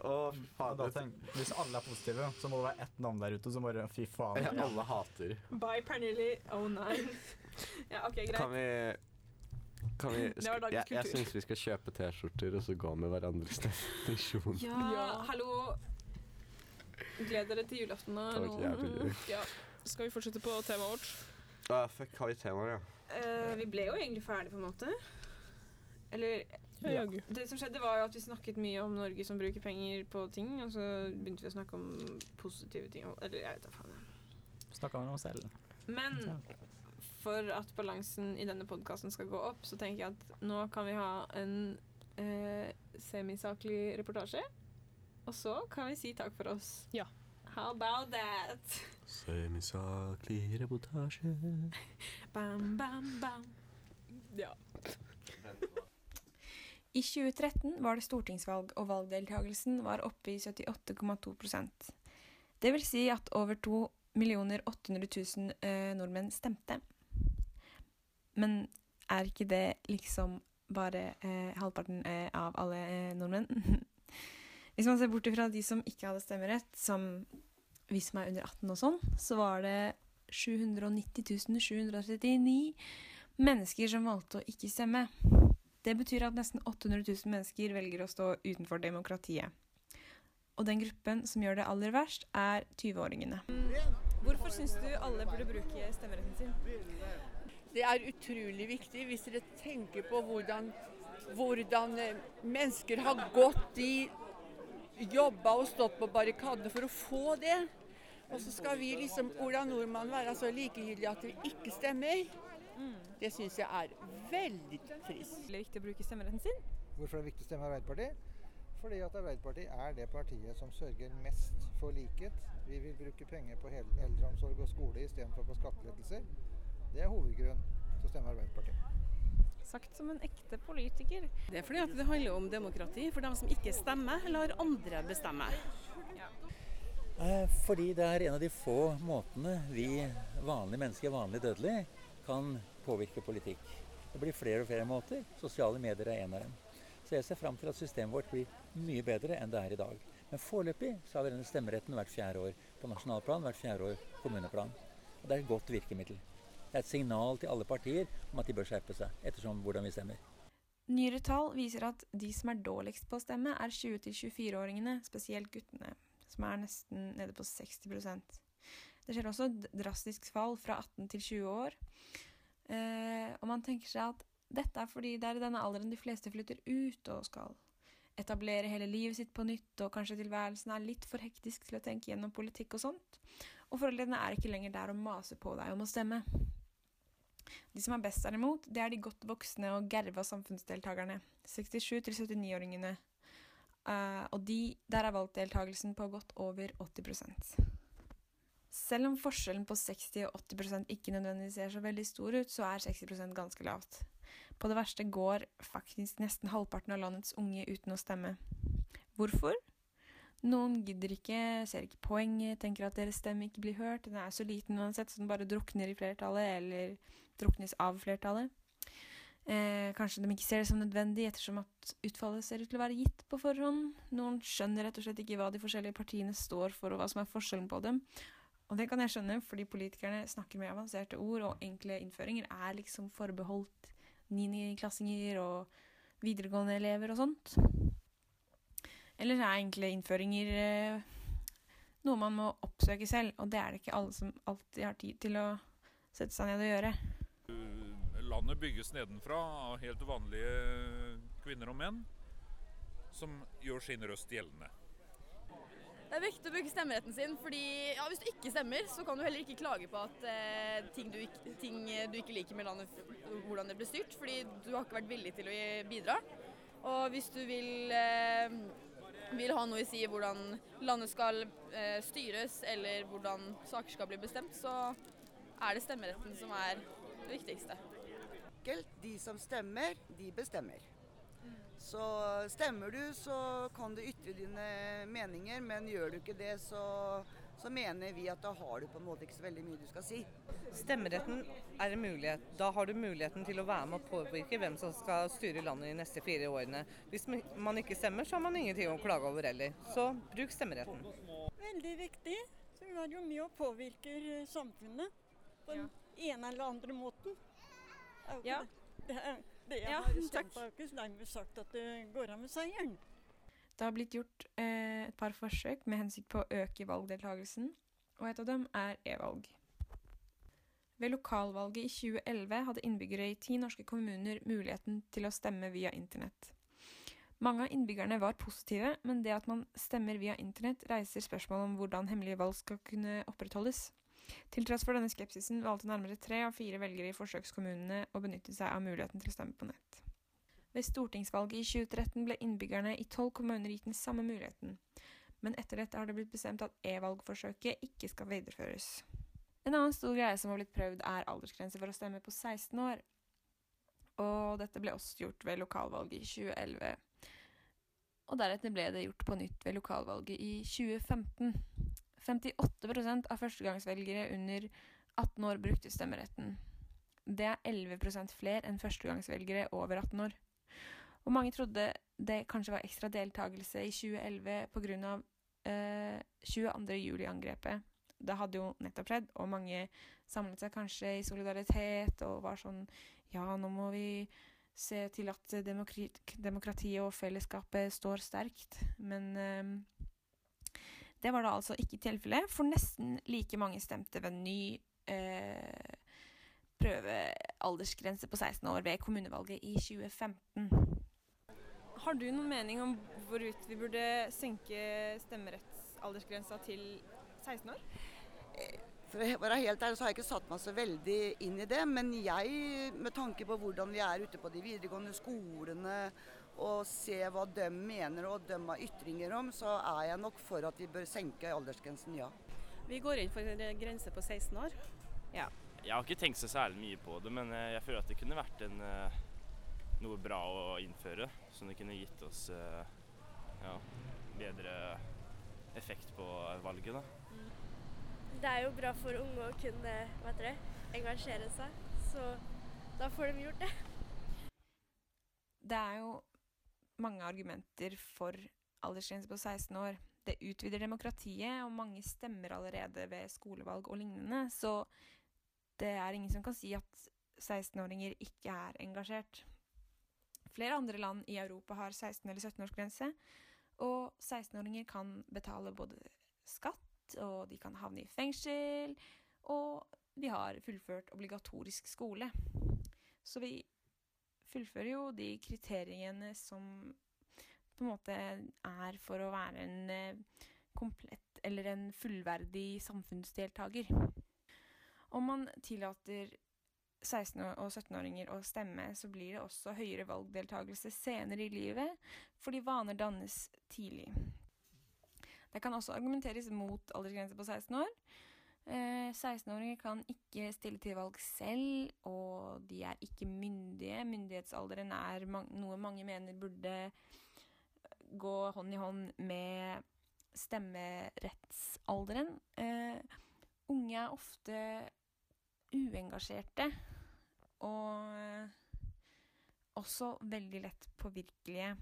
Faen. Tenk, hvis alle er positive, så må det være ett navn der ute som bare Fy faen. Ja, alle hater. Bye, Pernille 09. Ja, OK, greit. Kan vi kan vi, Det var jeg, jeg syns vi skal kjøpe T-skjorter og så gå med hverandres definisjon. Ja, Ja. hallo. Gled dere til julaften nå. Ja. Skal vi fortsette på temaet vårt? Ah, fuck, har vi temaer, ja? Uh, vi ble jo egentlig ferdig, på en måte. Eller Ja. Det som skjedde, var jo at vi snakket mye om Norge som bruker penger på ting, og så begynte vi å snakke om positive ting. Eller jeg vet da faen. Snakka om oss selv. Men for at balansen i denne podkasten skal gå opp, så tenker jeg at nå kan vi ha en eh, semisaklig reportasje. Og så kan vi si takk for oss. Ja. How about that? Semisaklig reportasje. Bam, bam, bam. Ja. I 2013 var det stortingsvalg, og valgdeltakelsen var oppe i 78,2% Det vil si at over 2 800 000 eh, nordmenn stemte. Men er ikke det liksom bare eh, halvparten eh, av alle eh, nordmenn? Hvis man ser bort ifra de som ikke hadde stemmerett, som vi som er under 18 og sånn, så var det 790 739 mennesker som valgte å ikke stemme. Det betyr at nesten 800 000 mennesker velger å stå utenfor demokratiet. Og den gruppen som gjør det aller verst, er 20-åringene. Hvorfor syns du alle burde bruke stemmeretten sin? Det er utrolig viktig hvis dere tenker på hvordan, hvordan eh, mennesker har gått i jobba og stått på barrikadene for å få det. Og så skal vi liksom, Ola Nordmann, være så likegyldige at vi ikke stemmer. Det syns jeg er veldig trist. Det er viktig å bruke stemmeretten sin. Hvorfor er det viktig å stemme Arbeiderpartiet? Fordi at Arbeiderpartiet er det partiet som sørger mest for likhet. Vi vil bruke penger på eldreomsorg og skole istedenfor på skattelettelser. Det er hovedgrunnen til å stemme Arbeiderpartiet. Sagt som en ekte politiker. Det er fordi at det handler om demokrati. For dem som ikke stemmer, lar andre bestemme. Ja. Fordi det er en av de få måtene vi vanlige mennesker, vanlig dødelige, kan påvirke politikk. Det blir flere og flere måter. Sosiale medier er en av dem. Så jeg ser fram til at systemet vårt blir mye bedre enn det er i dag. Men foreløpig så har denne stemmeretten hvert fjerde år på nasjonalplan, hvert fjerde år kommuneplan. Og det er et godt virkemiddel. Det er et signal til alle partier om at de bør skjerpe seg, ettersom hvordan vi stemmer. Nyere tall viser at de som er dårligst på å stemme, er 20-24-åringene, spesielt guttene, som er nesten nede på 60% Det skjer også et drastisk fall fra 18 til 20 år. Eh, og man tenker seg at dette er fordi det er i denne alderen de fleste flytter ut og skal etablere hele livet sitt på nytt, og kanskje tilværelsen er litt for hektisk til å tenke gjennom politikk og sånt. Og foreldrene er ikke lenger der og maser på deg om å stemme. De som er best derimot, det er de godt voksne og gerva samfunnsdeltakerne. 67-79-åringene. Uh, og de, der er valgdeltakelsen på godt over 80 Selv om forskjellen på 60 og 80% ikke nødvendigvis ser så veldig stor ut, så er 60% ganske lavt. På det verste går faktisk nesten halvparten av landets unge uten å stemme. Hvorfor? Noen gidder ikke, ser ikke poenget, tenker at deres stemme ikke blir hørt. Den er så liten uansett, så den bare drukner i flertallet, eller druknes av flertallet. Eh, kanskje de ikke ser det som nødvendig, ettersom at utfallet ser ut til å være gitt på forhånd. Noen skjønner rett og slett ikke hva de forskjellige partiene står for, og hva som er forskjellen på dem. Og det kan jeg skjønne, fordi politikerne snakker med avanserte ord, og enkle innføringer er liksom forbeholdt niendeklassinger og videregående elever og sånt. Eller er enkle innføringer eh, noe man må oppsøke selv, og det er det ikke alle som alltid har tid til å sette seg ned og gjøre. Landet bygges nedenfra av helt vanlige kvinner og menn som gjør sin røst gjeldende. Det er viktig å bruke stemmeretten sin, fordi ja, hvis du ikke stemmer, så kan du heller ikke klage på at eh, ting, du ikke, ting du ikke liker med landet, hvordan det blir styrt, fordi du har ikke vært villig til å bidra. Og hvis du vil, eh, vil ha noe i si hvordan landet skal eh, styres, eller hvordan saker skal bli bestemt, så er det stemmeretten som er det viktigste. De som stemmer, de bestemmer. Så stemmer du, så kan du ytre dine meninger, men gjør du ikke det, så, så mener vi at da har du på en måte ikke så veldig mye du skal si. Stemmeretten er en mulighet. Da har du muligheten til å være med og påvirke hvem som skal styre landet de neste fire årene. Hvis man ikke stemmer, så har man ingenting å klage over heller. Så bruk stemmeretten. Veldig viktig. Så vi er jo med og påvirker eh, samfunnet på den ene eller andre måten. Det. Det er, det jeg Ja, har på, har ikke dermed sagt at det går av med seieren. Det har blitt gjort eh, et par forsøk med hensikt på å øke valgdeltakelsen, og et av dem er e-valg. Ved lokalvalget i 2011 hadde innbyggere i ti norske kommuner muligheten til å stemme via internett. Mange av innbyggerne var positive, men det at man stemmer via internett, reiser spørsmål om hvordan hemmelige valg skal kunne opprettholdes. Til tross for denne skepsisen valgte nærmere tre av fire velgere i forsøkskommunene å benytte seg av muligheten til å stemme på nett. Ved stortingsvalget i 2013 ble innbyggerne i tolv kommuner gitt den samme muligheten, men etter dette har det blitt bestemt at e-valgforsøket ikke skal videreføres. En annen stor greie som har blitt prøvd, er aldersgrense for å stemme på 16 år. Og dette ble også gjort ved lokalvalget i 2011. Og deretter ble det gjort på nytt ved lokalvalget i 2015. 58% av førstegangsvelgere under 18 år brukte stemmeretten. Det er 11% flere enn førstegangsvelgere over 18 år. Og mange trodde det kanskje var ekstra deltakelse i 2011 pga. Eh, 22. juli-angrepet. Det hadde jo nettopp skjedd, og mange samlet seg kanskje i solidaritet og var sånn Ja, nå må vi se til at demokrati, demokratiet og fellesskapet står sterkt. Men eh, det var da altså ikke tilfellet, for nesten like mange stemte ved ny eh, prøvealdersgrense på 16 år ved kommunevalget i 2015. Har du noen mening om hvorvidt vi burde senke stemmerettsaldersgrensa til 16 år? For å være helt ærlig så har jeg ikke satt meg så veldig inn i det, men jeg, med tanke på hvordan vi er ute på de videregående skolene og se hva de mener og de har ytringer om, så er jeg nok for at vi bør senke aldersgrensen, ja. Vi går inn for en grense på 16 år. Ja. Jeg har ikke tenkt så særlig mye på det, men eh, jeg føler at det kunne vært en, eh, noe bra å innføre. Som det kunne gitt oss eh, ja, bedre effekt på valget. da. Det er jo bra for unge å kunne heter engasjere seg, så da får de gjort det. Det er jo mange argumenter for aldersgrense på 16 år. Det utvider demokratiet, og mange stemmer allerede ved skolevalg og lignende, så det er ingen som kan si at 16-åringer ikke er engasjert. Flere andre land i Europa har 16- eller 17-årsgrense, og 16-åringer kan betale både skatt, og de kan havne i fengsel, og de har fullført obligatorisk skole. Så vi fullfører jo de kriteriene som på en måte er for å være en eh, komplett eller en fullverdig samfunnsdeltaker. Om man tillater 16- og 17-åringer å stemme, så blir det også høyere valgdeltakelse senere i livet, fordi vaner dannes tidlig. Det kan også argumenteres mot aldersgrense på 16 år. Eh, 16-åringer kan ikke stille til valg selv, og de er ikke myndige. Myndighetsalderen er noe mange mener burde gå hånd i hånd med stemmerettsalderen. Eh, unge er ofte uengasjerte og eh, også veldig lett påvirkelige.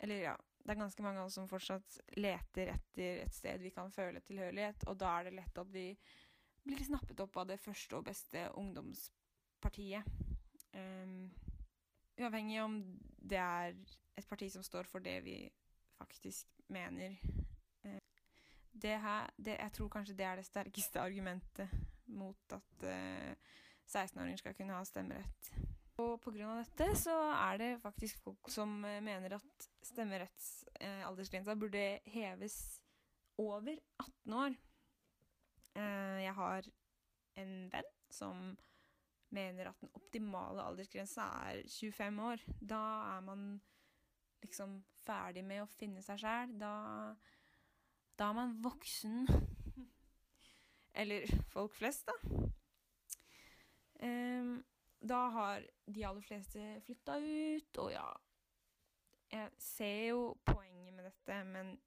Eller ja, det er ganske mange av oss som fortsatt leter etter et sted vi kan føle tilhørighet, og da er det lett at vi blir snappet opp av det første og beste ungdomspartiet. Um, uavhengig om det er et parti som står for det vi faktisk mener. Um, det her, det, jeg tror kanskje det er det sterkeste argumentet mot at uh, 16-åringer skal kunne ha stemmerett. Og av dette så er det faktisk folk som eh, mener at stemmerettsaldersgrensa burde heves over 18 år. Eh, jeg har en venn som mener at den optimale aldersgrensa er 25 år. Da er man liksom ferdig med å finne seg sjæl. Da, da er man voksen. Eller folk flest, da. Ehm, da har de aller fleste flytta ut, og ja Jeg ser jo poenget med dette, men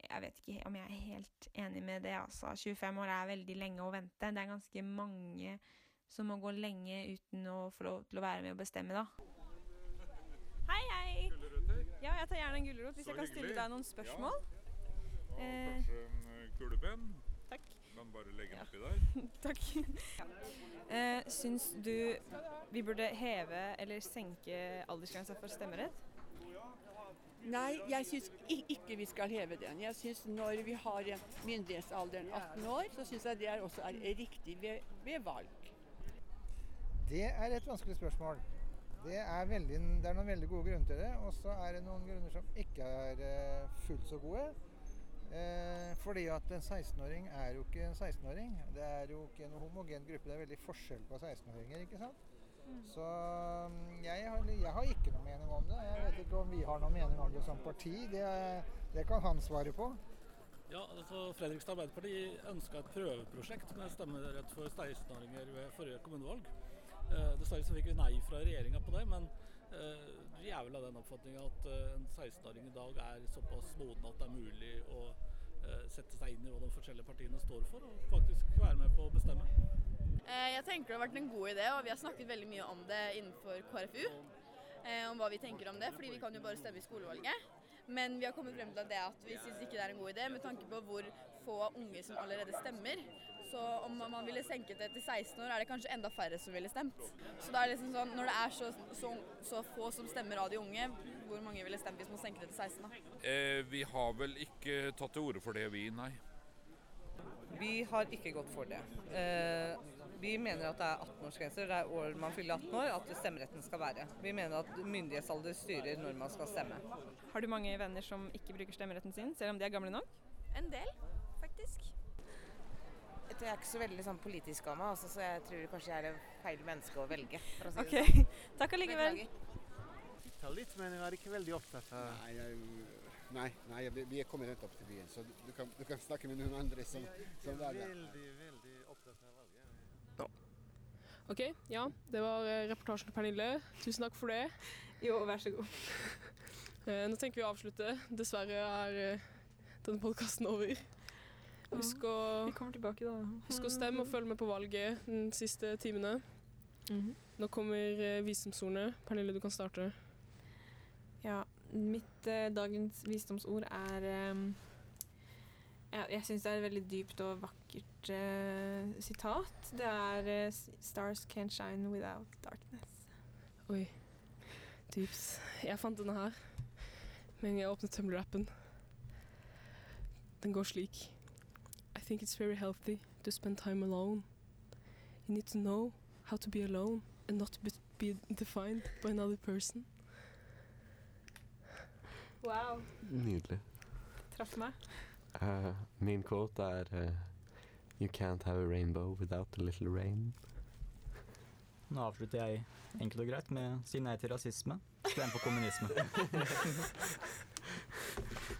jeg vet ikke om jeg er helt enig med det. Altså, 25 år er veldig lenge å vente. Det er ganske mange som må gå lenge uten å få lov til å være med og bestemme, da. Hei, hei! Ja, jeg tar gjerne en gulrot hvis Så jeg kan stille deg noen spørsmål. Og Eh, kanskje en eh, kulepenn. Kan bare legge den oppi der. Takk. Eh, syns du vi burde heve eller senke aldersgrensa for stemmerett? Nei, jeg syns ikke vi skal heve den. Jeg syns når vi har myndighetsalderen 18 år, så syns jeg det er også er riktig ved, ved valg. Det er et vanskelig spørsmål. Det er, veldig, det er noen veldig gode grunner til det, og så er det noen grunner som ikke er eh, fullt så gode. Eh, fordi at en 16-åring er jo ikke en 16-åring. Det er jo ikke en homogen gruppe. Det er veldig forskjell på 16-åringer, ikke sant? Så mm, jeg har, jeg har ikke noe mening om det. Jeg vet ikke om vi har noe mening om det som parti. Det, det kan han svare på. Ja, altså Fredrikstad Arbeiderparti ønska et prøveprosjekt med stemmerett for 16-åringer ved forrige kommunevalg. Eh, Dessverre så fikk vi nei fra regjeringa på det, men eh, vi er av den oppfatning at eh, en 16-åring i dag er såpass moden at det er mulig å eh, sette seg inn i hva de forskjellige partiene står for, og faktisk være med på å bestemme. Eh, Jeg tenker det har vært en god idé, og vi har snakket veldig mye om det innenfor KrFU. Om hva vi tenker om det, fordi vi kan jo bare stemme i skolevalget. Men vi har kommet frem til at at vi syns ikke det er en god idé, med tanke på hvor få unge som allerede stemmer. Så om man ville senket det til 16 år, er det kanskje enda færre som ville stemt. Så er det liksom sånn, når det er så, så, så få som stemmer av de unge, hvor mange ville stemt hvis man senket det til 16 da? Eh, vi har vel ikke tatt til orde for det, vi, nei. Vi har ikke gått for det. Eh, vi mener at det er 18-årsgrenser. Det er år man fyller 18 år at stemmeretten skal være. Vi mener at myndighetsalder styrer når man skal stemme. Har du mange venner som ikke bruker stemmeretten sin, selv om de er gamle nok? En del, faktisk. Jeg tror jeg er ikke så veldig sånn politisk av meg, altså, så jeg tror kanskje jeg er det feil menneske å velge. For å si Ok, det sånn. takk allikevel. Beklager. litt, men jeg er ikke veldig opptatt av Nei, jeg, nei, nei vi- vi er kommet rett opp til byen, så du, kan, du kan snakke med noen andre som, som er der. Veldig, veldig opptatt av valget. OK, ja. Det var eh, reportasjen til Pernille. Tusen takk for det. Jo, vær så god. Eh, Nå tenker vi å avslutte. Dessverre er eh, denne podkasten over. Husk å, Vi kommer tilbake, da. husk å stemme og følge med på valget de siste timene. Mhm. Nå kommer eh, visdomsordene. Pernille, du kan starte. Ja, mitt eh, dagens visdomsord er eh, ja, Jeg syns det er et veldig dypt og vakkert eh, sitat. Det er eh, 'Stars can't shine without darkness'. Oi. Dypt. Jeg fant denne her men jeg åpnet Tumblr-appen. Den går slik. I think it's very healthy to spend time alone. You need to know how to be alone and not be, be defined by another person. Wow. Nydelig. Traff meg. Uh, min quote er uh, You can't have a rainbow without a little rain. Nå avslutter jeg enkelt og greit med å si nei til rasisme. Stem på kommunisme.